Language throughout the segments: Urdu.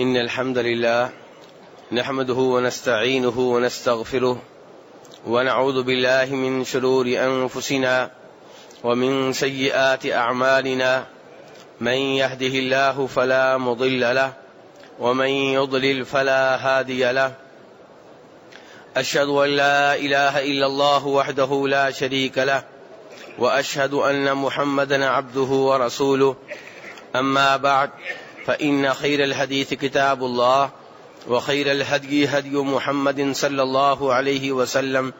إن الحمد لله نحمده ونستعينه ونستغفره ونعوذ بالله من شرور أنفسنا ومن سيئات أعمالنا من يهده الله فلا مضل له ومن يضلل فلا هادي له أشهد أن لا إله إلا الله وحده لا شريك له وأشهد أن محمدا عبده ورسوله أما بعد فإن خير الحديث كتاب الله وخير الهدي هدي محمد صلى الله عليه وسلم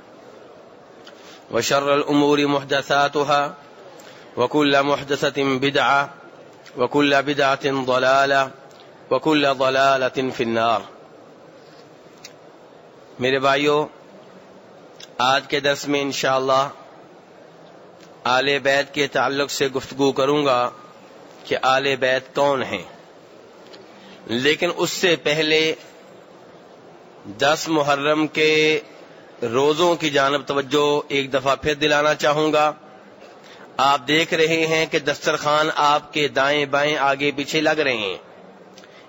وشر الأمور محدثاتها وكل محدثة بدعة وكل بدعة ضلالة وكل ضلالة في النار. میرے بھائیوں آج کے درس میں انشاءاللہ آل بیت کے تعلق سے گفتگو کروں گا کہ آل بیت کون ہیں۔ لیکن اس سے پہلے دس محرم کے روزوں کی جانب توجہ ایک دفعہ پھر دلانا چاہوں گا۔ آپ دیکھ رہے ہیں کہ دسترخوان آپ کے دائیں بائیں آگے پیچھے لگ رہے ہیں۔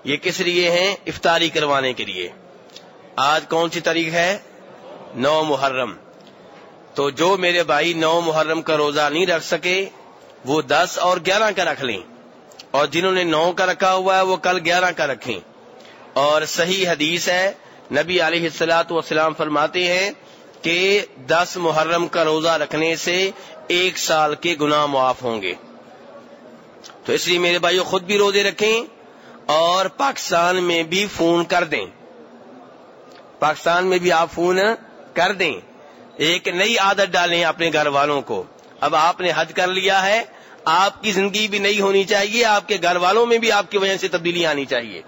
یہ کس لیے ہیں؟ افطاری کروانے کے لیے۔ آج کون سی تاریخ ہے؟ نو محرم۔ تو جو میرے بھائی نو محرم کا روزہ نہیں رکھ سکے، وہ دس اور گیارہ کا رکھ لیں۔ اور جنہوں نے نو کا رکھا ہوا ہے، وہ کل گیارہ کا رکھیں۔ اور صحیح حدیث ہے، نبی علیہ السلاۃ والسلام فرماتے ہیں کہ دس محرم کا روزہ رکھنے سے ایک سال کے گناہ معاف ہوں گے۔ تو اس لیے میرے بھائیو، خود بھی روزے رکھیں اور پاکستان میں بھی فون کر دیں۔ پاکستان میں بھی آپ فون کر دیں۔ ایک نئی عادت ڈالیں اپنے گھر والوں کو۔ اب آپ نے حج کر لیا ہے آپ کی زندگی بھی نہیں ہونی چاہیے، آپ کے گھر والوں میں بھی آپ کی وجہ سے تبدیلی آنی چاہیے۔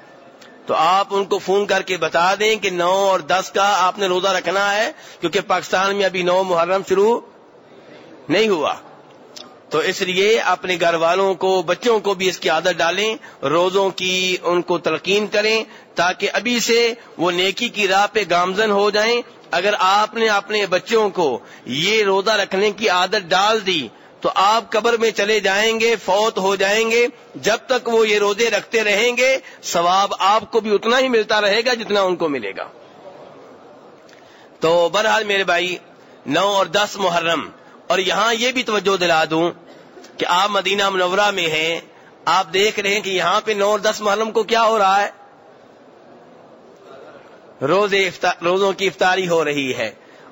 تو آپ ان کو فون کر کے بتا دیں کہ نو اور دس کا آپ نے روزہ رکھنا ہے، کیونکہ پاکستان میں ابھی نو محرم شروع نہیں ہوا۔ تو اس لیے اپنے گھر والوں کو، بچوں کو بھی اس کی عادت ڈالیں، روزوں کی ان کو تلقین کریں، تاکہ ابھی سے وہ نیکی کی راہ پہ گامزن ہو جائیں۔ اگر آپ نے اپنے بچوں کو یہ روزہ رکھنے کی عادت ڈال دی تو آپ قبر میں چلے جائیں گے، فوت ہو جائیں گے، جب تک وہ یہ روزے رکھتے رہیں گے، ثواب آپ کو بھی اتنا ہی ملتا رہے گا جتنا ان کو ملے گا۔ تو بہرحال میرے بھائی، نو اور دس محرم، اور یہاں یہ بھی توجہ دلا دوں کہ آپ مدینہ منورہ میں ہیں، آپ دیکھ رہے ہیں کہ یہاں پہ نو اور دس محرم کو کیا ہو رہا ہے؟ روزے روزوں کی افطاری ہو رہی ہے۔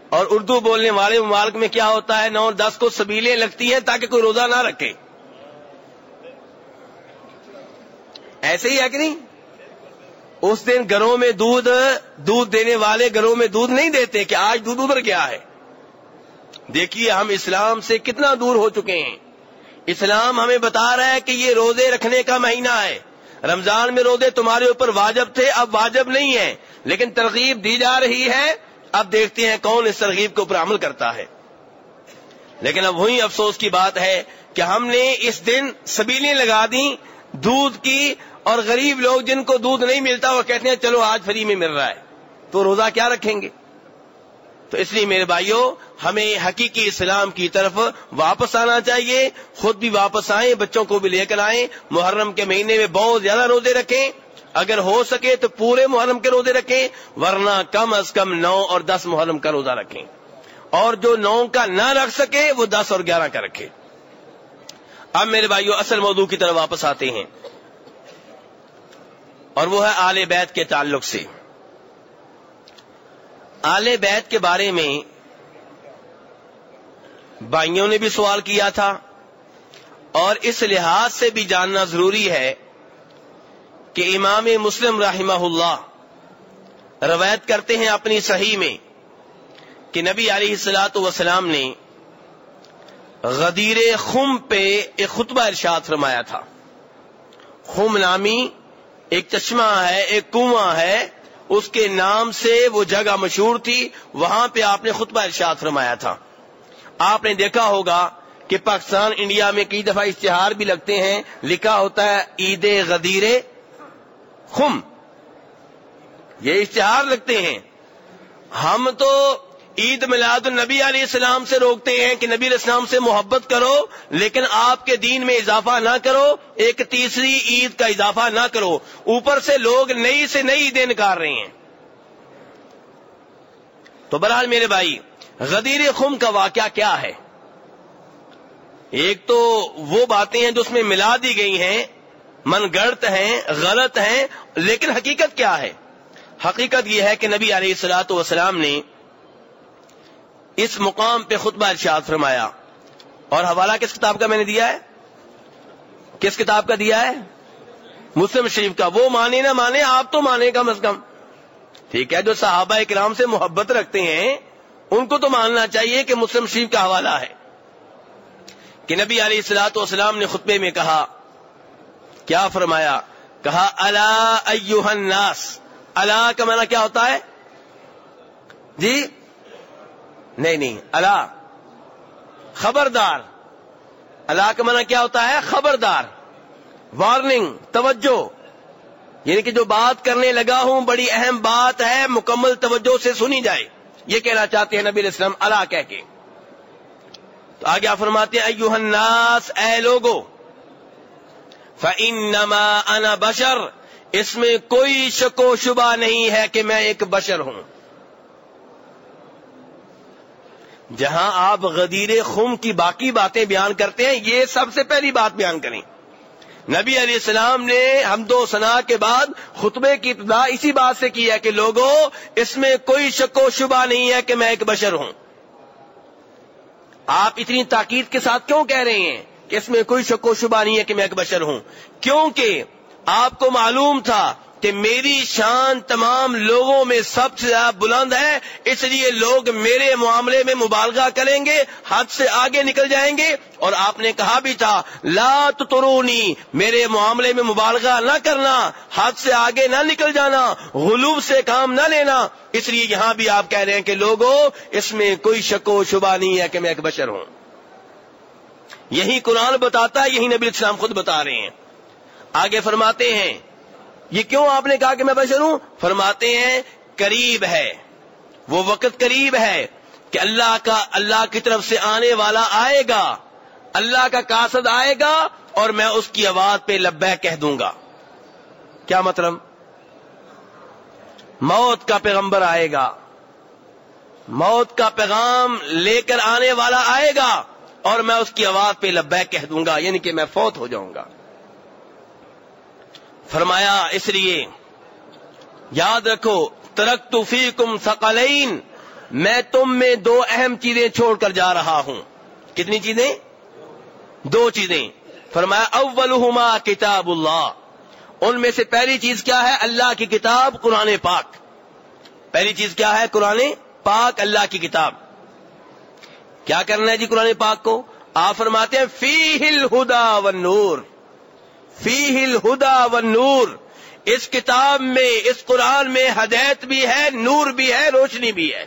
اور اردو بولنے والے ممالک میں کیا ہوتا ہے؟ نو دس کو سبیلیں لگتی ہیں تاکہ کوئی روزہ نہ رکھے۔ ایسے ہی ہے کہ نہیں؟ اس دن گھروں میں دودھ دودھ دینے والے گھروں میں دودھ نہیں دیتے کہ آج دودھ ادھر گیا ہے۔ دیکھیے، ہم اسلام سے کتنا دور ہو چکے ہیں۔ اسلام ہمیں بتا رہا ہے کہ یہ روزے رکھنے کا مہینہ ہے۔ رمضان میں روزے تمہارے اوپر واجب تھے، اب واجب نہیں ہے لیکن ترغیب دی جا رہی ہے اب دیکھتے ہیں کون اس ترغیب کے اوپر عمل کرتا ہے۔ لیکن اب وہی افسوس کی بات ہے کہ ہم نے اس دن سبیلیں لگا دی دودھ کی اور غریب لوگ جن کو دودھ نہیں ملتا وہ کہتے ہیں چلو آج فری میں مل رہا ہے۔ تو روزہ کیا رکھیں گے؟ تو اس لیے میرے بھائیوں، ہمیں حقیقی اسلام کی طرف واپس آنا چاہیے۔ خود بھی واپس آئیں، بچوں کو بھی لے کر آئیں۔ محرم کے مہینے میں بہت زیادہ روزے رکھیں۔ اگر ہو سکے تو پورے محرم کے روزے رکھیں، ورنہ کم از کم نو اور دس محرم کا روزہ رکھیں۔ اور جو نو کا نہ رکھ سکے، وہ دس اور گیارہ کا رکھے۔ اب میرے بھائیو، اصل موضوع کی طرف واپس آتے ہیں۔ اور وہ ہے آل بیت کے تعلق سے۔ آل بیت کے بارے میں بھائیوں نے بھی سوال کیا تھا۔ اور اس لحاظ سے بھی جاننا ضروری ہے کہ امام مسلم رحمہ اللہ روایت کرتے ہیں اپنی صحیح میں کہ نبی علیہ السلاۃ وسلام نے غدیر خم پہ ایک خطبہ ارشاد فرمایا تھا۔ خم نامی ایک چشمہ ہے، ایک کنواں ہے، اس کے نام سے وہ جگہ مشہور تھی، وہاں پہ آپ نے خطبہ ارشاد فرمایا تھا۔ آپ نے دیکھا ہوگا کہ پاکستان، انڈیا میں کئی دفعہ اشتہار بھی لگتے ہیں، لکھا ہوتا ہے، عید غدیر خم یہ اشتہار لگتے ہیں۔ ہم تو عید میلاد النبی علیہ السلام سے روکتے ہیں کہ نبی علیہ السلام سے محبت کرو، لیکن آپ کے دین میں اضافہ نہ کرو، ایک تیسری عید کا اضافہ نہ کرو۔ اوپر سے لوگ نئی سے نئی عیدیں نکال رہے ہیں۔ تو بہرحال میرے بھائی، غدیر خم کا واقعہ کیا ہے؟ ایک تو وہ باتیں ہیں جو اس میں ملا دی گئی ہیں۔ من گڑت ہیں، غلط ہیں، لیکن حقیقت کیا ہے؟ حقیقت یہ ہے کہ نبی علیہ السلاۃ والسلام نے اس مقام پہ خطبہ ارشاد فرمایا۔ اور حوالہ کس کتاب کا میں نے دیا ہے؟ کس کتاب کا دیا ہے؟ مسلم شریف کا۔ وہ مانے نہ مانے، آپ تو مانے کم از کم۔ ٹھیک ہے، جو صحابہ اکرام سے محبت رکھتے ہیں، ان کو تو ماننا چاہیے کہ مسلم شریف کا حوالہ ہے۔ کہ نبی علیہ السلاۃ والسلام نے خطبے میں کہا کیا فرمایا؟ کہا اللہ الناس. اللہ کا معنی کیا ہوتا ہے؟ جی؟ نہیں نہیں اللہ خبردار۔ اللہ کا معنی کیا ہوتا ہے؟ خبردار۔ وارننگ توجہ۔ یعنی کہ جو بات کرنے لگا ہوں، بڑی اہم بات ہے، مکمل توجہ سے سنی جائے۔ یہ کہنا چاہتے ہیں نبی علیہ السلام اللہ کہہ کے۔ تو آگے آپ فرماتے ہیں ایوہ الناس، اے لوگو فَإِنَّمَا أَنَا بَشَرْ۔ اس میں کوئی شک و شبہ نہیں ہے کہ میں ایک بشر ہوں۔ جہاں آپ غدیر خم کی باقی باتیں بیان کرتے ہیں، یہ سب سے پہلی بات بیان کریں۔ نبی علیہ السلام نے ہم دو سنا کے بعد خطبے کی ابتدا اسی بات سے کی ہے کہ لوگوں اس میں کوئی شک و شبہ نہیں ہے کہ میں ایک بشر ہوں۔ آپ اتنی تاکید کے ساتھ کیوں کہہ رہے ہیں؟ کہ اس میں کوئی شک و شبہ نہیں ہے کہ میں ایک بشر ہوں۔ کیونکہ آپ کو معلوم تھا کہ میری شان تمام لوگوں میں سب سے زیادہ بلند ہے، اس لیے لوگ میرے معاملے میں مبالغہ کریں گے، حد سے آگے نکل جائیں گے۔ اور آپ نے کہا بھی تھا، لا ترونی میرے معاملے میں مبالغہ نہ کرنا، حد سے آگے نہ نکل جانا، غلوب سے کام نہ لینا۔ اس لیے یہاں بھی آپ کہہ رہے ہیں کہ لوگوں اس میں کوئی شک و شبہ نہیں ہے کہ میں ایک بشر ہوں۔ یہی قرآن بتاتا ہے، یہی نبی اسلام خود بتا رہے ہیں۔ آگے فرماتے ہیں، یہ کیوں آپ نے کہا کہ میں بشر ہوں؟ فرماتے ہیں، قریب ہے۔ وہ وقت قریب ہے کہ اللہ کا، اللہ کی طرف سے آنے والا آئے گا۔ اللہ کا کاسد آئے گا اور میں اس کی آواز پہ لبہ کہہ دوں گا۔ کیا مطلب؟ موت کا پیغمبر آئے گا۔ موت کا پیغام لے کر آنے والا آئے گا۔ اور میں اس کی آواز پہ لبہ کہہ دوں گا یعنی کہ میں فوت ہو جاؤں گا۔ فرمایا، اس لیے یاد رکھو ترک توفی کم میں تم میں دو اہم چیزیں چھوڑ کر جا رہا ہوں۔ کتنی چیزیں؟ دو چیزیں۔ فرمایا، اولہما کتاب اللہ۔ ان میں سے پہلی چیز کیا ہے؟ اللہ کی کتاب قرآن پاک۔ پہلی چیز کیا ہے؟ قرآن پاک اللہ کی کتاب۔ کیا کرنا ہے جی قرآن پاک کو؟ آپ فرماتے ہیں فی ہل ہدا و نور فی ہل ہدا و نور اس کتاب میں، اس قرآن میں ہدایت بھی ہے، نور بھی ہے، روشنی بھی ہے۔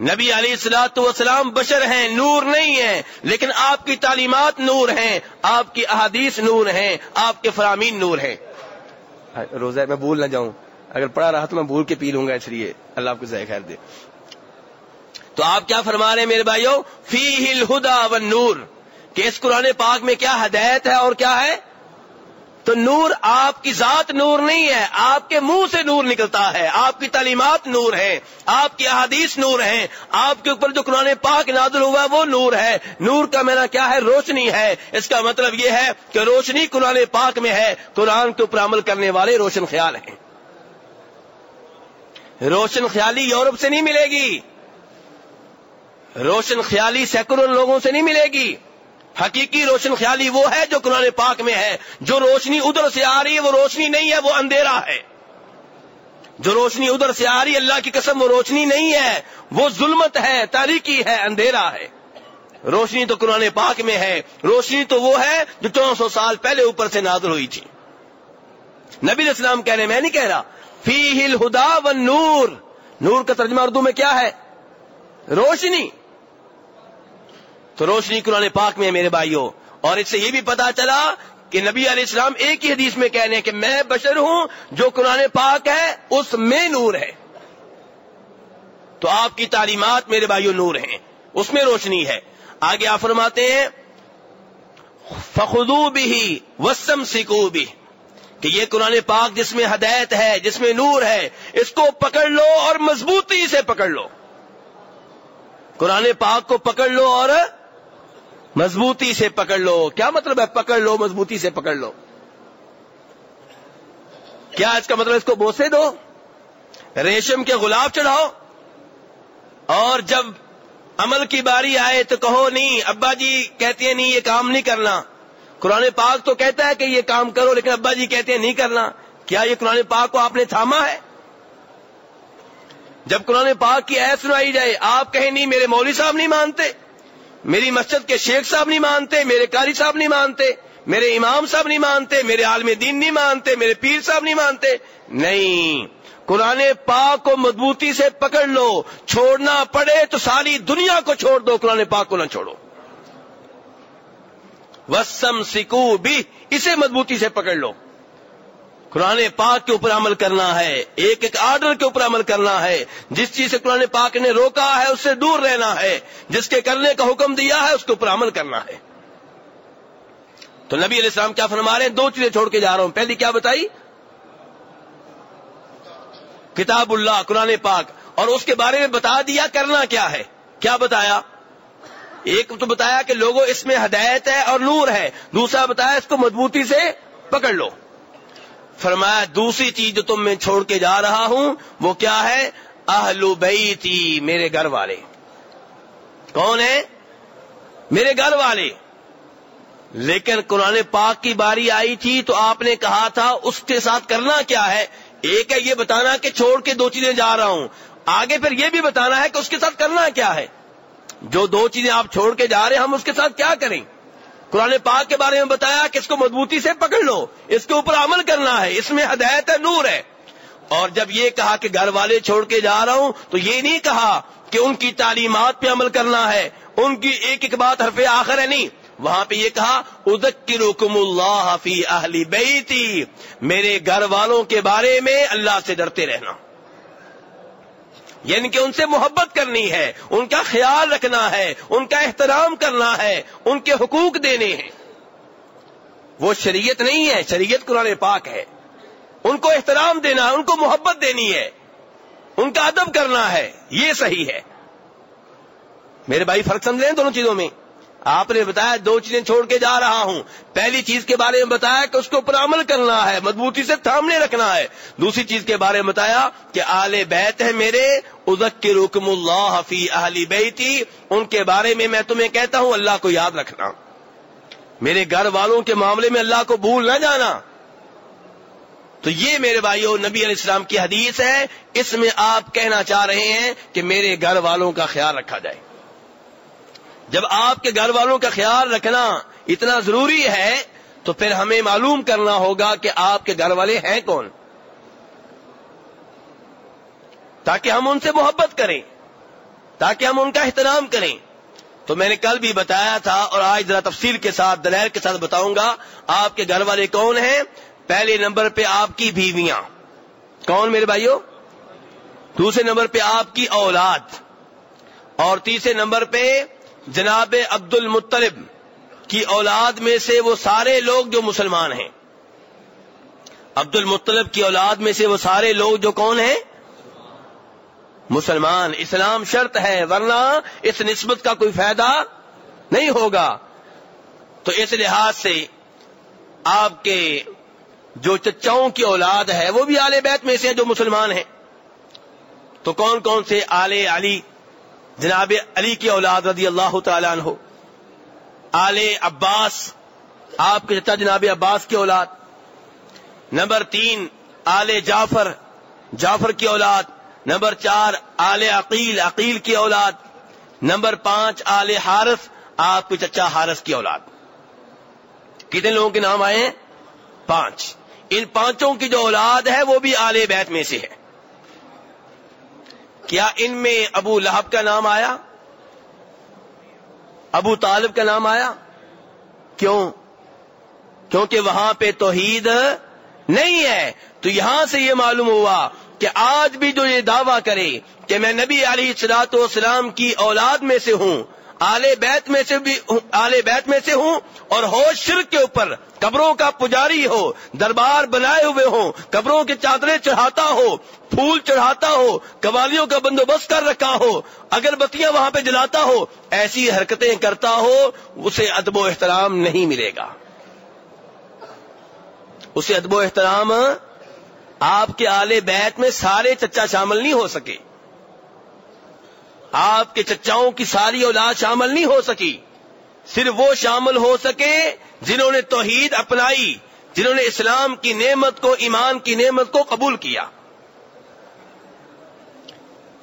نبی علی السلاۃ وسلام بشر ہیں، نور نہیں ہے لیکن آپ کی تعلیمات نور ہیں، آپ کی احادیث نور ہیں، آپ کے فرامین نور ہیں۔ روزہ میں بھول نہ جاؤں۔ اگر پڑھا رہا تو میں بھول کے پی لوں گا، اس لیے اللہ آپ کو ذائقہ خیر دے۔ تو آپ کیا فرما رہے ہیں میرے بھائیوں؟ فی ہل ہدا و نور کہ اس قرآن پاک میں کیا ہدایت ہے اور کیا ہے؟ تو نور آپ کی ذات نور نہیں ہے، آپ کے منہ سے نور نکلتا ہے، آپ کی تعلیمات نور ہیں، آپ کی احادیث نور ہیں، آپ کے اوپر جو قرآن پاک نازل ہوا ہے وہ نور ہے۔ نور کا میرا کیا ہے؟ روشنی ہے۔ اس کا مطلب یہ ہے کہ روشنی قرآن پاک میں ہے۔ قرآن کے اوپر عمل کرنے والے روشن خیال ہیں۔ روشن خیالی یورپ سے نہیں ملے گی۔ روشن خیالی سیکولر لوگوں سے نہیں ملے گی۔ حقیقی روشن خیالی وہ ہے جو قرآن پاک میں ہے۔ جو روشنی ادھر سے آ رہی ہے، وہ روشنی نہیں ہے، وہ اندھیرا ہے۔ جو روشنی ادھر سے آ رہی ہے، اللہ کی قسم، وہ روشنی نہیں ہے۔ وہ ظلمت ہے تاریخی ہے، اندھیرا ہے۔ روشنی تو قرآن پاک میں ہے۔ روشنی تو وہ ہے جو چودہ سو سال پہلے اوپر سے نازل ہوئی تھی۔ نبی اسلام کہہ رہے میں نہیں کہہ رہا۔ فی ہل ہدا و نور نور کا ترجمہ اردو میں کیا ہے؟ روشنی۔ تو روشنی قرآن پاک میں ہے میرے بھائیوں۔ اور اس سے یہ بھی پتا چلا کہ نبی علیہ السلام ایک ہی حدیث میں کہہ رہے ہیں کہ میں بشر ہوں جو قرآن پاک ہے، اس میں نور ہے۔ تو آپ کی تعلیمات میرے بھائیو نور ہیں، اس میں روشنی ہے۔ آگے آپ فرماتے ہیں فخو بھی وسم سکھو بھی کہ یہ قرآن پاک جس میں ہدایت ہے، جس میں نور ہے، اس کو پکڑ لو اور مضبوطی سے پکڑ لو۔ قرآن پاک کو پکڑ لو اور مضبوطی سے پکڑ لو۔ کیا مطلب ہے پکڑ لو، مضبوطی سے پکڑ لو؟ کیا اس کا مطلب اس کو بوسے دو؟ ریشم کے گلاب چڑھاؤ۔ اور جب عمل کی باری آئے تو کہو، نہیں، ابا جی کہتے ہیں، نہیں، یہ کام نہیں کرنا۔ قرآن پاک تو کہتا ہے کہ یہ کام کرو، لیکن ابا جی کہتے ہیں، نہیں کرنا۔ کیا یہ قرآن پاک کو آپ نے تھاما ہے؟ جب قرآن پاک کی ایس سنائی جائے، آپ کہیں، نہیں، میرے مولوی صاحب نہیں مانتے۔ میری مسجد کے شیخ صاحب نہیں مانتے، میرے قاری صاحب نہیں مانتے، میرے امام صاحب نہیں مانتے، میرے عالم دین نہیں مانتے، میرے پیر صاحب نہیں مانتے۔ نہیں، قرآن پاک کو مضبوطی سے پکڑ لو، چھوڑنا پڑے تو ساری دنیا کو چھوڑ دو، قرآن پاک کو نہ چھوڑو۔ وسم سکو بھی اسے مضبوطی سے پکڑ لو۔ قرآن پاک کے اوپر عمل کرنا ہے، ایک ایک آرڈر کے اوپر عمل کرنا ہے۔ جس چیز سے قرآن پاک نے روکا ہے، اس سے دور رہنا ہے۔ جس کے کرنے کا حکم دیا ہے، اس کے اوپر عمل کرنا ہے۔ تو نبی علیہ السلام کیا فرما رہے ہیں؟ دو چیزیں چھوڑ کے جا رہا ہوں۔ پہلی کیا بتائی؟ کتاب اللہ، قرآن پاک۔ اور اس کے بارے میں بتا دیا کرنا کیا ہے؟ کیا بتایا؟ ایک تو بتایا کہ لوگوں، اس میں ہدایت ہے اور نور ہے۔ دوسرا بتایا اس کو مضبوطی سے پکڑ لو۔ فرمایا دوسری چیز جو تم میں چھوڑ کے جا رہا ہوں، وہ کیا ہے؟ اہل بیتی، میرے گھر والے۔ کون ہے میرے گھر والے۔ لیکن قرآن پاک کی باری آئی تھی تو آپ نے کہا تھا، اس کے ساتھ کرنا کیا ہے؟ ایک ہے یہ بتانا کہ چھوڑ کے دو چیزیں جا رہا ہوں۔ آگے پھر یہ بھی بتانا ہے کہ اس کے ساتھ کرنا کیا ہے؟ جو دو چیزیں آپ چھوڑ کے جا رہے ہیں، ہم اس کے ساتھ کیا کریں؟ قرآن پاک کے بارے میں بتایا کہ اس کو مضبوطی سے پکڑ لو، اس کے اوپر عمل کرنا ہے، اس میں ہدایت ہے، نور ہے۔ اور جب یہ کہا کہ گھر والے چھوڑ کے جا رہا ہوں، تو یہ نہیں کہا کہ ان کی تعلیمات پہ عمل کرنا ہے، ان کی ایک ایک بات حرف آخر ہے نہیں۔ وہاں پہ یہ کہا ادکرکم اللہ فی اہلی بیتی میرے گھر والوں کے بارے میں اللہ سے ڈرتے رہنا۔ یعنی کہ ان سے محبت کرنی ہے، ان کا خیال رکھنا ہے، ان کا احترام کرنا ہے، ان کے حقوق دینے ہیں۔ وہ شریعت نہیں ہے، شریعت قرآن پاک ہے۔ ان کو احترام دینا ہے ان کو محبت دینی ہے۔ ان کا ادب کرنا ہے، یہ صحیح ہے۔ میرے بھائی، فرق سمجھ رہے ہیں دونوں چیزوں میں؟ آپ نے بتایا دو چیزیں چھوڑ کے جا رہا ہوں۔ پہلی چیز کے بارے میں بتایا کہ اس کے اوپر عمل کرنا ہے، مضبوطی سے تھامنے رکھنا ہے۔ دوسری چیز کے بارے میں بتایا کہ آل بیت ہے میرے ادک کے رکم اللہ حفیع اہلی بیتی۔ ان کے بارے میں میں تمہیں کہتا ہوں، اللہ کو یاد رکھنا۔ میرے گھر والوں کے معاملے میں اللہ کو بھول نہ جانا۔ تو یہ میرے بھائیوں نبی علیہ السلام کی حدیث ہے۔ اس میں آپ کہنا چاہ رہے ہیں کہ میرے گھر والوں کا خیال رکھا جائے۔ جب آپ کے گھر والوں کا خیال رکھنا اتنا ضروری ہے، تو پھر ہمیں معلوم کرنا ہوگا کہ آپ کے گھر والے ہیں کون۔ تاکہ ہم ان سے محبت کریں، تاکہ ہم ان کا احترام کریں۔ تو میں نے کل بھی بتایا تھا اور آج ذرا تفصیل کے ساتھ دلیر کے ساتھ بتاؤں گا آپ کے گھر والے کون ہیں۔ پہلے نمبر پہ آپ کی بیویاں۔ کون میرے بھائیوں دوسرے نمبر پہ آپ کی اولاد۔ اور تیسرے نمبر پہ جناب عبد المطلب کی اولاد میں سے وہ سارے لوگ جو مسلمان ہیں۔ عبد المطلب کی اولاد میں سے وہ سارے لوگ جو کون ہیں؟ مسلمان۔ اسلام شرط ہے، ورنہ اس نسبت کا کوئی فائدہ نہیں ہوگا۔ تو اس لحاظ سے آپ کے جو چچاؤں کی اولاد ہے، وہ بھی آل بیت میں سے جو مسلمان ہیں۔ تو کون کون سے آل علی جناب علی کی اولاد رضی اللہ تعالیٰ عنہ، آل عباس، آپ کے چچا جناب عباس کی اولاد، نمبر تین آل جعفر جعفر کی اولاد، نمبر چار آل عقیل عقیل کی اولاد، نمبر پانچ آل حارث، آپ کے چچا حارث کی اولاد۔ کتنے لوگوں کے نام آئے ہیں؟ پانچ۔ ان پانچوں کی جو اولاد ہے وہ بھی آل بیت میں سے ہے۔ کیا ان میں ابو لہب کا نام آیا؟ ابو طالب کا نام آیا؟ کیوں؟ کیونکہ وہاں پہ توحید نہیں ہے۔ تو یہاں سے یہ معلوم ہوا کہ آج بھی جو یہ دعویٰ کرے کہ میں نبی علی سلاط اسلام کی اولاد میں سے ہوں آل بیت میں سے بھی آل بیت میں سے ہوں، اور ہو شرک کے اوپر، قبروں کا پجاری ہو، دربار بنائے ہوئے ہوں، قبروں کے چادریں چڑھاتا ہو، پھول چڑھاتا ہو، قوالیوں کا بندوبست کر رکھا ہو اگر بتیاں وہاں پہ جلاتا ہو، ایسی حرکتیں کرتا ہو، اسے ادب و احترام نہیں ملے گا۔ اسے ادب و احترام آپ کے آلے بیت میں سارے چچا شامل نہیں ہو سکے۔ آپ کے چچاؤں کی ساری اولاد شامل نہیں ہو سکی۔ صرف وہ شامل ہو سکے جنہوں نے توحید اپنائی، جنہوں نے اسلام کی نعمت کو، ایمان کی نعمت کو قبول کیا۔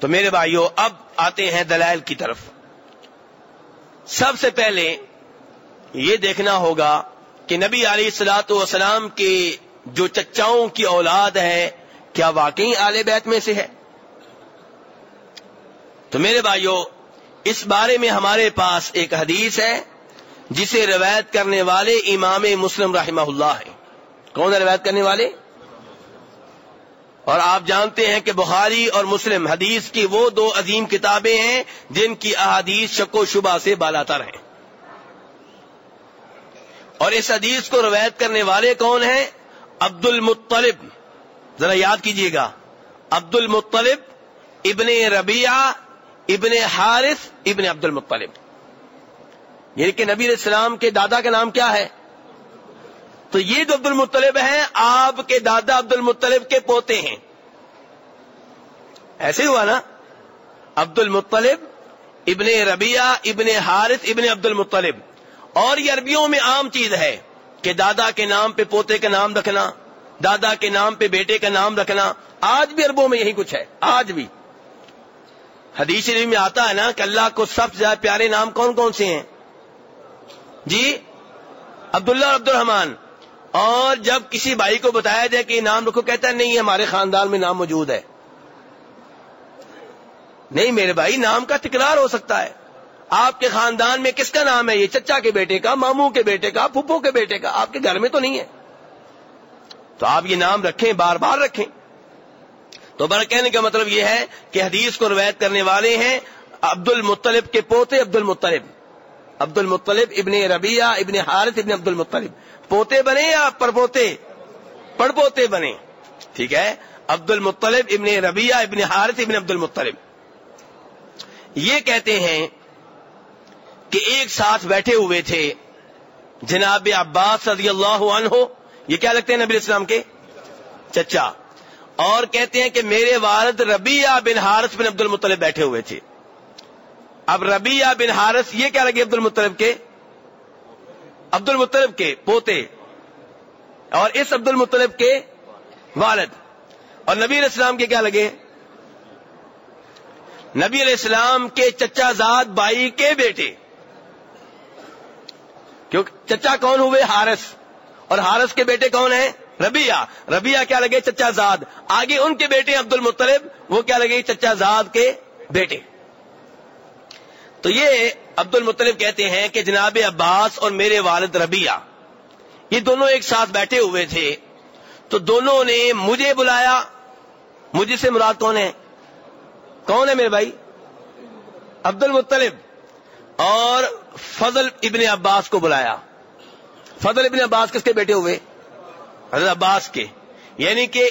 تو میرے بھائیوں اب آتے ہیں دلائل کی طرف۔ سب سے پہلے یہ دیکھنا ہوگا کہ نبی علیہ السلاط والسلام کے جو چچاؤں کی اولاد ہے، کیا واقعی آل بیت میں سے ہے؟ تو میرے بھائیوں اس بارے میں ہمارے پاس ایک حدیث ہے، جسے روایت کرنے والے امام مسلم رحمہ اللہ ہے کون ہے روایت کرنے والے؟ اور آپ جانتے ہیں کہ بخاری اور مسلم حدیث کی وہ دو عظیم کتابیں ہیں، جن کی احادیث شک و شبہ سے بالاتر ہیں۔ اور اس حدیث کو روایت کرنے والے کون ہیں؟ عبد المطلب ذرا یاد کیجیے گا۔ عبد المطلب ابن ربیعہ ابن حارث ابن عبد المطلب یعنی کہ نبی السلام کے دادا کا نام کیا ہے؟ تو یہ جو عبد المطلب ہیں، آپ کے دادا عبد المطلب کے پوتے ہیں۔ ایسے ہوا نا؟ عبد المطلب ابن ربیہ ابن حارث ابن عبد المطلب اور یہ عربیوں میں عام چیز ہے کہ دادا کے نام پہ پوتے کا نام رکھنا، دادا کے نام پہ بیٹے کا نام رکھنا، آج بھی عربوں میں یہی کچھ ہے، آج بھی۔ حدیث شریف میں آتا ہے نا کہ اللہ کو سب سے زیادہ پیارے نام کون کون سے ہیں؟ جی؟ عبداللہ اور عبد الرحمان اور جب کسی بھائی کو بتایا جائے کہ یہ نام رکھو، کہتا ہے نہیں ہمارے خاندان میں نام موجود ہے۔ نہیں میرے بھائی، نام کا تکرار ہو سکتا ہے۔ آپ کے خاندان میں کس کا نام ہے؟ یہ چچا کے بیٹے کا، ماموں کے بیٹے کا پھپھو کے بیٹے کا، آپ کے گھر میں تو نہیں ہے۔ تو آپ یہ نام رکھیں، بار بار رکھیں۔ تو بڑا کہنے کا مطلب یہ ہے کہ حدیث کو روایت کرنے والے ہیں عبد المطلب کے پوتے عبد المطلب عبد المطلب ابن ربیہ ابن حارث، ابن عبد المطلب پوتے بنے یا پر پوتے پڑ پوتے بنے۔ ٹھیک ہے؟ عبد المطلب ابن ربیہ ابن حارث، ابن عبد المطلب یہ کہتے ہیں کہ ایک ساتھ بیٹھے ہوئے تھے جناب عباس رضی اللہ عنہ۔ یہ کیا لگتے ہیں نبی اسلام کے؟ چچا۔ اور کہتے ہیں کہ میرے والد ربیہ بن حارث بن عبد المطلب بیٹھے ہوئے تھے۔ اب ربیہ بن حارث یہ کیا لگے عبد المطلب کے؟ عبد المطلب کے پوتے اور اس عبد المطلب کے والد۔ اور نبی علیہ السلام کے کیا لگے؟ نبی علیہ السلام کے چچا زاد بائی کے بیٹے۔ کیونکہ چچا کون ہوئے؟ ہارس اور ہارس کے بیٹے کون ہیں؟ ربیہ ربیہ کیا لگے چچا زاد؟ آگے ان کے بیٹے عبد المطلب، وہ کیا لگے چچا زاد کے بیٹے؟ تو یہ عبد المطلب کہتے ہیں کہ جناب عباس اور میرے والد ربیہ یہ دونوں ایک ساتھ بیٹھے ہوئے تھے۔ تو دونوں نے مجھے بلایا۔ مجھے سے مراد کون ہے؟ کون ہے میرے بھائی؟ عبد المطلب۔ اور فضل ابن عباس کو بلایا۔ فضل ابن عباس کس کے بیٹے ہوئے؟ حضرت عباس کے۔ یعنی کہ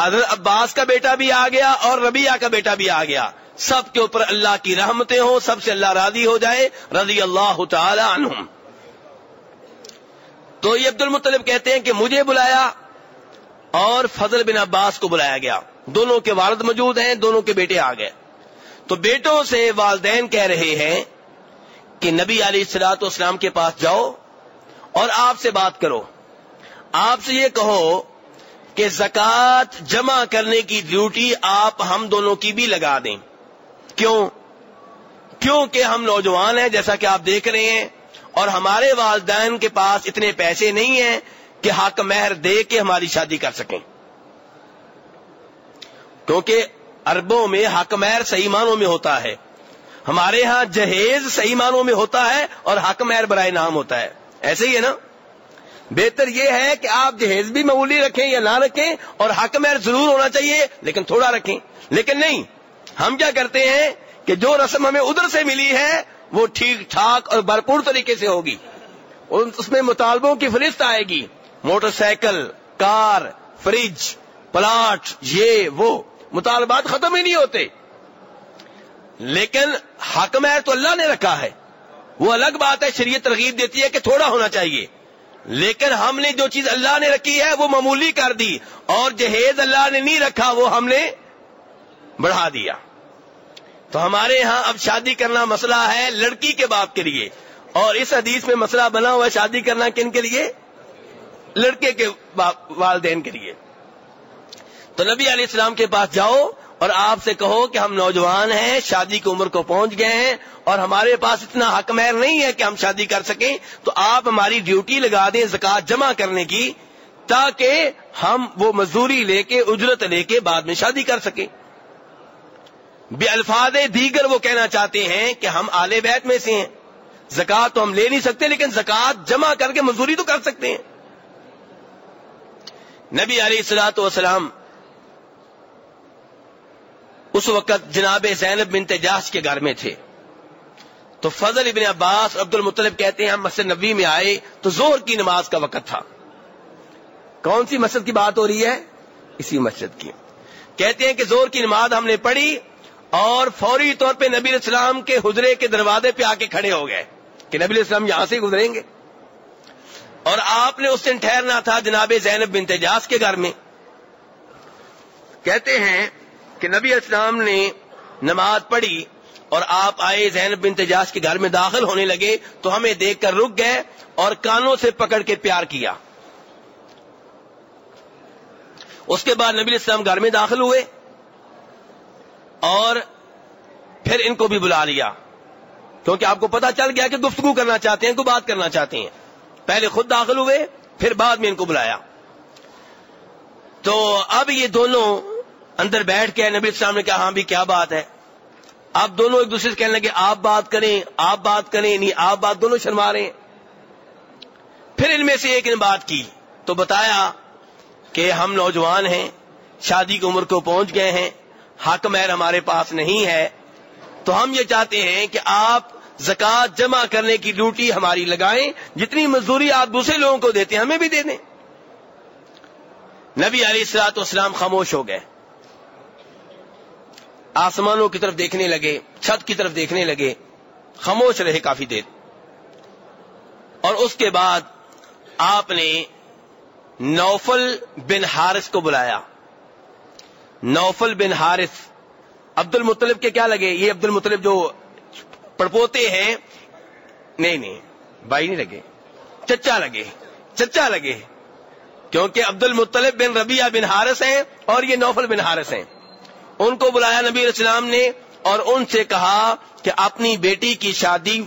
حضرت عباس کا بیٹا بھی آ گیا اور ربیہ کا بیٹا بھی آ گیا۔ سب کے اوپر اللہ کی رحمتیں ہوں، سب سے اللہ راضی ہو جائے، رضی اللہ تعالی عنہم۔ تو یہ عبد المطلب کہتے ہیں کہ مجھے بلایا اور فضل بن عباس کو بلایا گیا۔ دونوں کے والد موجود ہیں، دونوں کے بیٹے آ گئے۔ تو بیٹوں سے والدین کہہ رہے ہیں کہ نبی علی السلاط اسلام کے پاس جاؤ اور آپ سے بات کرو۔ آپ سے یہ کہو کہ زکات جمع کرنے کی ڈیوٹی آپ ہم دونوں کی بھی لگا دیں۔ کیوں؟ کیونکہ ہم نوجوان ہیں، جیسا کہ آپ دیکھ رہے ہیں، اور ہمارے والدین کے پاس اتنے پیسے نہیں ہیں کہ حق مہر دے کے ہماری شادی کر سکیں۔ کیونکہ اربوں میں حق مہر صحیح معنوں میں ہوتا ہے۔ ہمارے ہاں جہیز صحیح معنوں میں ہوتا ہے اور حق مہر برائے نام ہوتا ہے۔ ایسے ہی ہے نا؟ بہتر یہ ہے کہ آپ جہیز بھی معمولی رکھیں یا نہ رکھیں اور حق مہر ضرور ہونا چاہیے، لیکن تھوڑا رکھیں۔ لیکن نہیں، ہم کیا کرتے ہیں کہ جو رسم ہمیں ادھر سے ملی ہے، وہ ٹھیک ٹھاک اور بھرپور طریقے سے ہوگی۔ اس میں مطالبوں کی فہرست آئے گی۔ Motor cycle, car, fridge, plot, یہ، وہ۔ مطالبات ختم ہی نہیں ہوتے۔ لیکن حق مہر تو اللہ نے رکھا ہے۔ وہ الگ بات ہے، شریعت ترغیب دیتی ہے کہ تھوڑا ہونا چاہیے۔ لیکن ہم نے جو چیز اللہ نے رکھی ہے وہ معمولی کر دی اور جہیز اللہ نے نہیں رکھا وہ ہم نے بڑھا دیا۔ تو ہمارے ہاں اب شادی کرنا مسئلہ ہے لڑکی کے باپ کے لیے اور اس حدیث میں مسئلہ بنا ہوا شادی کرنا کن کے لیے؟ لڑکے کے والدین کے لیے۔ تو نبی علیہ السلام کے پاس جاؤ اور آپ سے کہو کہ ہم نوجوان ہیں، شادی کی عمر کو پہنچ گئے ہیں اور ہمارے پاس اتنا حق مہر نہیں ہے کہ ہم شادی کر سکیں، تو آپ ہماری ڈیوٹی لگا دیں زکات جمع کرنے کی، تاکہ ہم وہ مزدوری لے کے، اجرت لے کے بعد میں شادی کر سکیں۔ بے الفاظ دیگر وہ کہنا چاہتے ہیں کہ ہم آلے بیت میں سے ہیں۔ زکات تو ہم لے نہیں سکتے، لیکن زکات جمع کر کے مزدوری تو کر سکتے ہیں۔ نبی علیہ السلاۃ والسلام اس وقت جناب زینب بن تجاس کے گھر میں تھے۔ تو فضل ابن عباس عبد المطلب کہتے ہیں، ہم مسجد نبی میں آئے تو زور کی نماز کا وقت تھا۔ کون سی مسجد کی بات ہو رہی ہے؟ اسی مسجد کی۔ کہتے ہیں کہ زور کی نماز ہم نے پڑھی اور فوری طور پہ نبی السلام کے حجرے کے دروازے پہ آ کے کھڑے ہو گئے کہ نبی السلام یہاں سے گزریں گے۔ اور آپ نے اس دن ٹھہرنا تھا جناب زینب بن تجاس کے گھر میں۔ کہتے ہیں کہ نبی اسلام نے نماز پڑھی اور آپ آئے زینب بن تجاس کے گھر میں داخل ہونے لگے تو ہمیں دیکھ کر رک گئے اور کانوں سے پکڑ کے پیار کیا۔ اس کے بعد نبی اسلام گھر میں داخل ہوئے اور پھر ان کو بھی بلا لیا۔ کیونکہ آپ کو پتا چل گیا کہ گفتگو کرنا چاہتے ہیں کوئی بات کرنا چاہتے ہیں۔ پہلے خود داخل ہوئے، پھر بعد میں ان کو بلایا۔ تو اب یہ دونوں اندر بیٹھ کے نبی السلام نے کہا ہاں بھی کیا بات ہے؟ اب دونوں ایک دوسرے سے کہنے لگے، آپ بات کریں، آپ بات کریں نہیں آپ بات دونوں شرما رہے ہیں۔ پھر ان میں سے ایک نے بات کی، تو بتایا کہ ہم نوجوان ہیں، شادی کی عمر کو پہنچ گئے ہیں، حق مہر ہمارے پاس نہیں ہے، تو ہم یہ چاہتے ہیں کہ آپ زکات جمع کرنے کی ڈیوٹی ہماری لگائیں، جتنی مزدوری آپ دوسرے لوگوں کو دیتے ہیں، ہمیں بھی دے دیں۔ نبی علی السلاط اسلام خاموش ہو گئے۔ آسمانوں کی طرف دیکھنے لگے، چھت کی طرف دیکھنے لگے، خاموش رہے کافی دیر۔ اور اس کے بعد آپ نے نوفل بن حارث کو بلایا۔ نوفل بن حارث عبد المطلب کے کیا لگے؟ یہ عبد المطلب جو پڑپوتے ہیں، نہیں نہیں، بھائی نہیں لگے۔ چچا لگے چچا لگے۔ کیونکہ عبد المطلب بن ربیہ بن حارث ہیں اور یہ نوفل بن حارث ہیں۔ ان کو بلایا نبی اسلام نے اور ان سے کہا کہ اپنی بیٹی کی شادی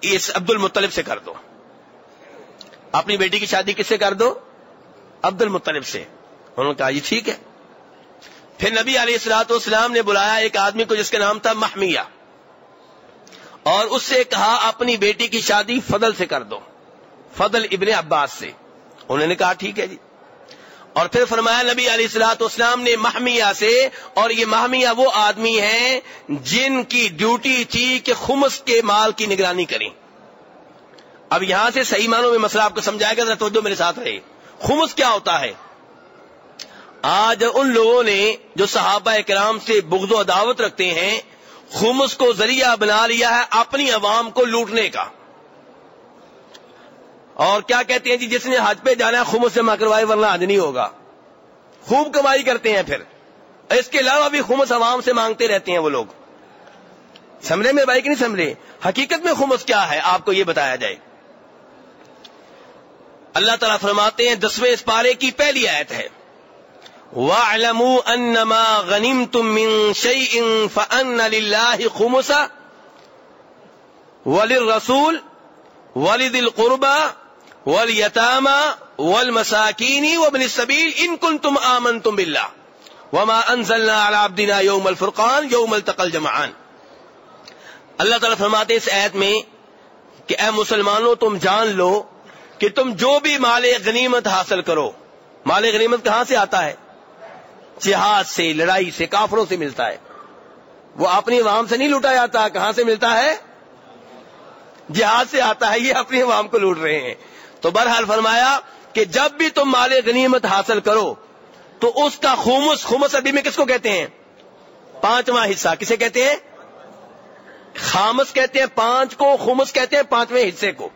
اس عبد المطلب سے کر دو۔ اپنی بیٹی کی شادی کس سے کر دو؟ عبد المطلب سے۔ انہوں نے کہا، یہ ٹھیک ہے۔ پھر نبی علیہ السلاط والسلام نے بلایا ایک آدمی کو جس کا نام تھا محمیہ۔ اور اس سے کہا، اپنی بیٹی کی شادی فضل سے کر دو۔ فضل ابن عباس سے۔ انہوں نے کہا، ٹھیک ہے جی۔ اور پھر فرمایا نبی علیہ السلاط اسلام نے محمیہ سے، اور یہ محمیہ وہ آدمی ہیں جن کی ڈیوٹی تھی کہ خمس کے مال کی نگرانی کریں۔ اب یہاں سے صحیح معنوں میں مسئلہ آپ کو سمجھائے گا توجہ میرے ساتھ رہے۔ خمس کیا ہوتا ہے؟ آج ان لوگوں نے جو صحابہ کرام سے بغض و عداوت رکھتے ہیں، خمس کو ذریعہ بنا لیا ہے اپنی عوام کو لوٹنے کا۔ اور کیا کہتے ہیں جی جس نے حج پہ جانا ہے خمس سے کروائی، ورنہ حج نہیں ہوگا۔ خوب کمائی کرتے ہیں پھر۔ اس کے علاوہ بھی خمس عوام سے مانگتے رہتے ہیں وہ لوگ۔ سمجھے میں بھائی کہ نہیں سمجھے حقیقت میں خمس کیا ہے؟ آپ کو یہ بتایا جائے۔ اللہ تعالیٰ فرماتے ہیں، دسویں اس پارے کی پہلی آیت ہے۔ وَاعْلَمُوا أَنَّمَا غَنِمْتُم مِّن شَيْءٍ فَأَنَّ لِلَّهِ خُمُسًا وَلِلرَّسُولِ وَلِذِي الْقُرْبَى وَالْيَتَامَى وَالْمَسَاكِينِ وَابْنِ السَّبِيلِ إِن كُنتُمْ آمَنتُم بِاللَّهِ وَمَا أَنزَلْنَا عَلَى عَبْدِنَا يَوْمَ الْفُرْقَانِ يَوْمَ الْتَقَى الْجَمْعَانِ۔ اللہ تعالیٰ فرماتے اس آیت میں کہ اے مسلمانوں، تم جان لو کہ تم جو بھی مال غنیمت حاصل کرو، مال غنیمت کہاں سے آتا ہے؟ جہاد سے، لڑائی سے، کافروں سے ملتا ہے۔ وہ اپنی عوام سے نہیں لوٹا جاتا، کہاں سے ملتا ہے؟ جہاد سے آتا ہے، یہ اپنی عوام کو لوٹ رہے ہیں۔ تو برحال فرمایا کہ جب بھی تم مال غنیمت حاصل کرو، تو اس کا خمس خمس ابھی میں کس کو کہتے ہیں؟ پانچواں حصہ، کسے کہتے ہیں؟ خامس کہتے ہیں، پانچ کو، خمس کہتے ہیں، پانچویں حصے کو۔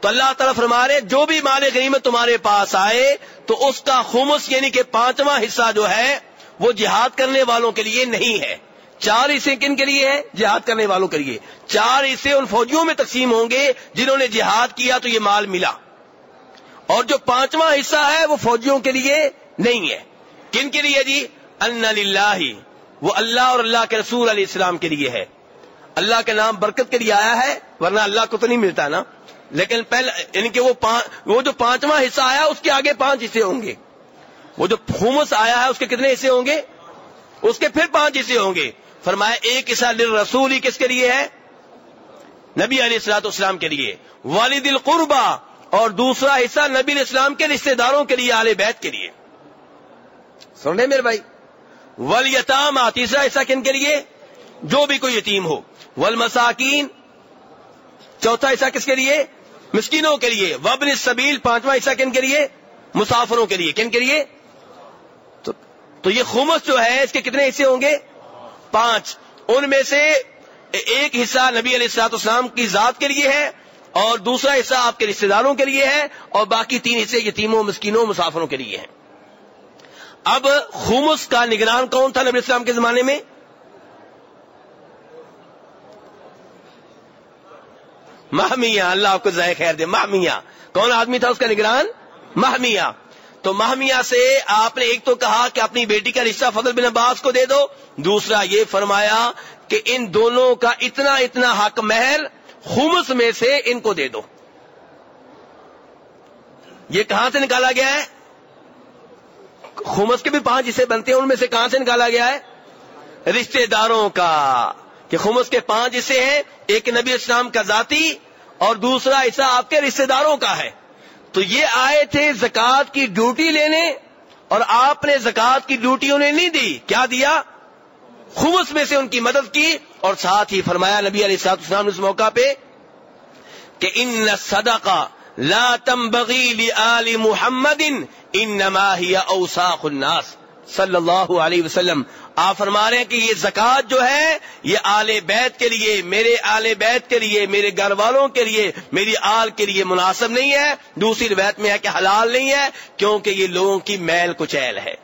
تو اللہ تعالیٰ فرما رہے جو بھی مال غنیمت تمہارے پاس آئے، تو اس کا خمس یعنی کہ پانچواں حصہ جو ہے، وہ جہاد کرنے والوں کے لیے نہیں ہے۔ چار حصے کن کے لیے ہے جہاد کرنے والوں کے لیے۔ چار حصے ان فوجیوں میں تقسیم ہوں گے جنہوں نے جہاد کیا تو یہ مال ملا۔ اور جو پانچواں حصہ ہے وہ فوجیوں کے لیے نہیں ہے۔ کن کے لیے جی؟ اللہ وہ اللہ اور اللہ کے رسول علیہ السلام کے لیے ہے۔ اللہ کے نام برکت کے لیے آیا ہے، ورنہ اللہ کو تو نہیں ملتا نا۔ لیکن پہلے یعنی کہ وہ وہ جو پانچواں حصہ آیا اس کے آگے پانچ حصے ہوں گے۔ وہ جو فومس آیا ہے اس کے کتنے حصے ہوں گے؟ اس کے پھر پانچ حصے ہوں گے۔ فرمایا، ایک حصہ رسول ہی کس کے لیے ہے؟ نبی علیہ السلاط اسلام کے لیے۔ والد القربا اور دوسرا حصہ نبی الاسلام کے رشتہ داروں کے لیے، آل بیت کے لیے۔ سن رہے میرے بھائی۔ ولیتام تیسرا حصہ کن کے لیے؟ جو بھی کوئی یتیم ہو۔ ول مساکین چوتھا حصہ کس کے لیے؟ مسکینوں کے لیے۔ وبن سبیل پانچواں حصہ کن کے لیے؟ مسافروں کے لیے۔ کن کے لیے؟ تو یہ خمس جو ہے، اس کے کتنے حصے ہوں گے؟ پانچ۔ ان میں سے ایک حصہ نبی علیہ السلاط اسلام کی ذات کے لیے ہے اور دوسرا حصہ آپ کے رشتے داروں کے لیے ہے اور باقی تین حصے یتیموں، مسکینوں، مسافروں کے لیے ہیں۔ اب خمس کا نگران کون تھا نبی اسلام کے زمانے میں؟ مہمیاں اللہ آپ کو ذائقہ خیر دے مہمیاں کون آدمی تھا اس کا نگران؟ مہمیاں تو مہمیاں سے آپ نے ایک تو کہا کہ اپنی بیٹی کا رشتہ فضل بن عباس کو دے دو، دوسرا یہ فرمایا کہ ان دونوں کا اتنا اتنا حق مہر خمس میں سے ان کو دے دو۔ یہ کہاں سے نکالا گیا ہے؟ خمس کے بھی پانچ حصے بنتے ہیں، ان میں سے کہاں سے نکالا گیا ہے؟ رشتے داروں کا، کہ خمس کے پانچ حصے ہیں، ایک نبی اسلام کا ذاتی اور دوسرا حصہ آپ کے رشتے داروں کا ہے۔ تو یہ آئے تھے زکوٰۃ کی ڈیوٹی لینے اور آپ نے زکات کی ڈیوٹی انہیں نہیں دی۔ کیا دیا؟ خمس میں سے ان کی مدد کی اور ساتھ ہی فرمایا نبی علیہ سات اسلام اس موقع پہ کہ ان صدقہ لا تنبغی لآل محمد، انما ہی اوساخ الناس۔ صلی اللہ علیہ وسلم، آپ فرما رہے ہیں کہ یہ زکوٰۃ جو ہے، یہ آل بیت کے لیے، میرے آل بیت کے لیے، میرے گھر والوں کے لیے، میری آل کے لیے مناسب نہیں ہے۔ دوسری روایت میں ہے کہ حلال نہیں ہے، کیونکہ یہ لوگوں کی میل کچیل ہے۔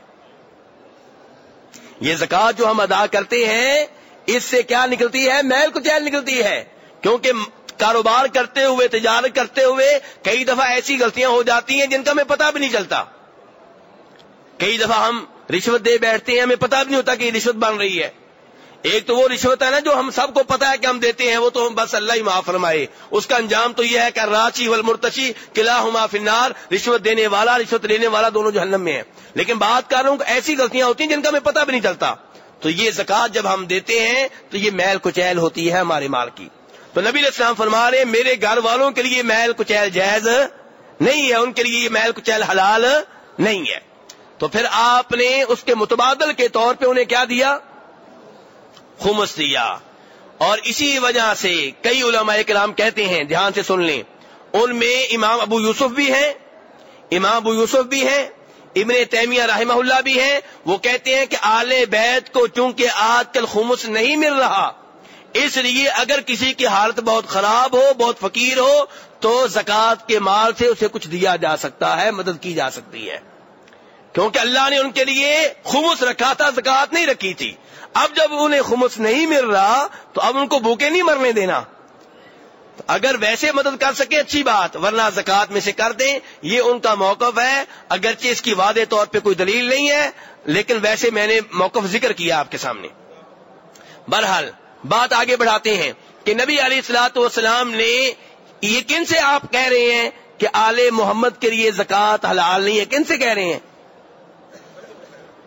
یہ زکوٰۃ جو ہم ادا کرتے ہیں، اس سے کیا نکلتی ہے؟ میل کچیل نکلتی ہے۔ کیونکہ کاروبار کرتے ہوئے، تجارت کرتے ہوئے کئی دفعہ ایسی غلطیاں ہو جاتی ہیں جن کا ہمیں پتہ بھی نہیں چلتا۔ کئی دفعہ ہم رشوت دے بیٹھتے ہیں، ہمیں پتا بھی نہیں ہوتا کہ یہ رشوت بن رہی ہے۔ ایک تو وہ رشوت ہے نا جو ہم سب کو پتا ہے کہ ہم دیتے ہیں، وہ تو ہم بس اللہ ہی معاف فرمائے۔ اس کا انجام تو یہ ہے کہ راچی مرتشی قلعہ ہما فنار رشوت دینے والا، رشوت لینے والا دونوں جہنم میں ہے لیکن بات کر رہا ہوں کہ ایسی غلطیاں ہوتی ہیں جن کا ہمیں پتا بھی نہیں چلتا۔ تو یہ زکات جب ہم دیتے ہیں، تو یہ محل کچیل ہوتی ہے ہمارے مال کی۔ تو نبی السلام فرما رہے میرے گھر والوں کے لیے محل کچیل جائز نہیں ہے، ان کے لیے یہ محل کچیل حلال نہیں ہے۔ تو پھر آپ نے اس کے متبادل کے طور پہ انہیں کیا دیا؟ خمس دیا۔ اور اسی وجہ سے کئی علماء کرام کہتے ہیں، دھیان سے سن لیں، ان میں امام ابو یوسف بھی ہیں، امام ابو یوسف بھی ہیں، ابن تیمیہ رحمہ اللہ بھی ہیں۔ وہ کہتے ہیں کہ آل بیت کو چونکہ آج کل خمس نہیں مل رہا، اس لیے اگر کسی کی حالت بہت خراب ہو، بہت فقیر ہو، تو زکوٰۃ کے مال سے اسے کچھ دیا جا سکتا ہے، مدد کی جا سکتی ہے۔ کیونکہ اللہ نے ان کے لیے خمس رکھا تھا زکات نہیں رکھی تھی۔ اب جب انہیں خمس نہیں مل رہا، تو اب ان کو بھوکے نہیں مرنے دینا۔ اگر ویسے مدد کر سکے، اچھی بات، ورنہ زکات میں سے کر دیں۔ یہ ان کا موقف ہے۔ اگرچہ اس کی وعدے طور پہ کوئی دلیل نہیں ہے، لیکن ویسے میں نے موقف ذکر کیا آپ کے سامنے۔ بہرحال، بات آگے بڑھاتے ہیں کہ نبی علیہ السلاۃ والسلام نے یہ کن سے آپ کہہ رہے ہیں کہ آل محمد کے لیے زکات حلال نہیں ہے؟ کن سے کہہ رہے ہیں؟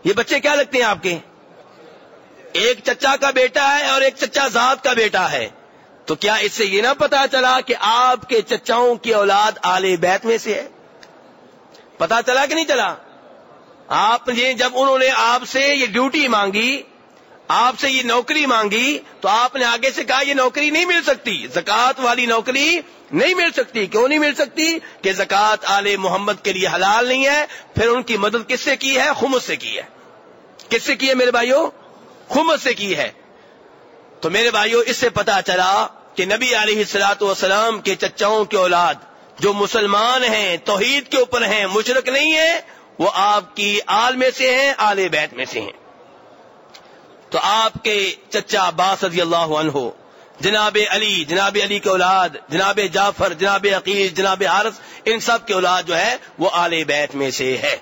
یہ بچے کیا لگتے ہیں آپ کے؟ ایک چچا کا بیٹا ہے اور ایک چچا ذات کا بیٹا ہے۔ تو کیا اس سے یہ نہ پتا چلا کہ آپ کے چچاؤں کی اولاد آل بیت میں سے ہے؟ پتا چلا کہ نہیں چلا؟ آپ نے جب انہوں نے آپ سے یہ ڈیوٹی مانگی آپ سے یہ نوکری مانگی تو آپ نے آگے سے کہا یہ نوکری نہیں مل سکتی زکات والی نوکری نہیں مل سکتی۔ کیوں نہیں مل سکتی؟ کہ زکات آل محمد کے لیے حلال نہیں ہے، پھر ان کی مدد کس سے کی ہے؟ خمد سے کی ہے۔ کس سے کی ہے میرے بھائیوں خمد سے کی ہے۔ تو میرے بھائیوں اس سے پتا چلا کہ نبی علیہ السلاط والسلام کے چچاؤں کے اولاد جو مسلمان ہیں، توحید کے اوپر ہیں مشرق نہیں ہیں، وہ آپ کی آل میں سے ہیں، آل بیت میں سے ہیں۔ تو آپ کے چچا عباس رضی اللہ عنہ، جناب علی جناب علی کے اولاد، جناب جعفر، جناب عقیل، جناب حارث، ان سب کے اولاد جو ہے وہ آل بیت میں سے ہے۔